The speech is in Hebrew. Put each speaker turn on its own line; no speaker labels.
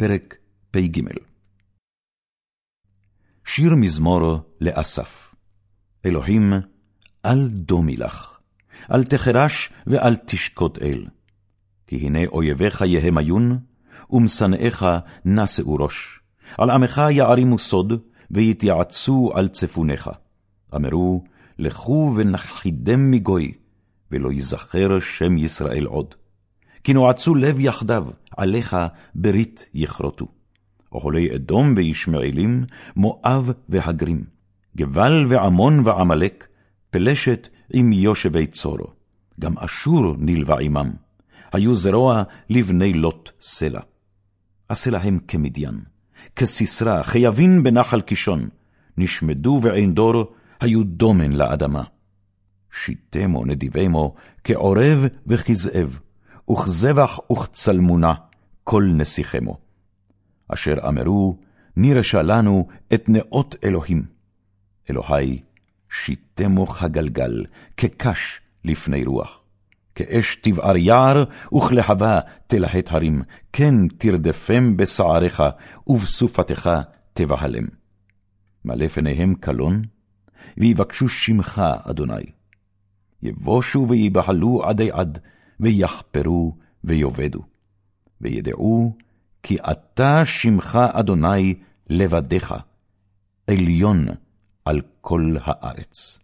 פרק פ"ג שיר מזמור לאסף אלוהים, אל דומי לך, אל תחרש ואל תשקוט אל. כי הנה אויביך יהמיון, ומשנאיך נשאו ראש. על עמך יערימו סוד, ויתייעצו על צפוניך. אמרו, לכו ונכחידם מגוי, ולא ייזכר שם ישראל עוד. כי נועצו לב יחדיו, עליך ברית יכרותו. אוכלי אדום וישמעאלים, מואב והגרים, גבל ועמון ועמלק, פלשת עם יושבי צורו. גם אשור נלווה עמם, היו זרוע לבני לוט סלע. עשה להם כמדיין, כסיסרא, כיבין בנחל קישון, נשמדו בעין דור, היו דומן לאדמה. שיתמו נדיבמו, כעורב וכזאב, וכזבח וכצלמונה, כל נסיכמו. אשר אמרו, נירשה לנו את נאות אלוהים. אלוהי, שיתמו כגלגל, כקש לפני רוח. כאש תבער יער, וכלהבה תלהט הרים, כן תרדפם בשעריך, ובסופתך תבהלם. מלא פניהם קלון, ויבקשו שמך, אדוני. יבושו ויבהלו עדי עד, ויחפרו ויאבדו. וידעו כי אתה שמך, אדוני, לבדיך, עליון על כל הארץ.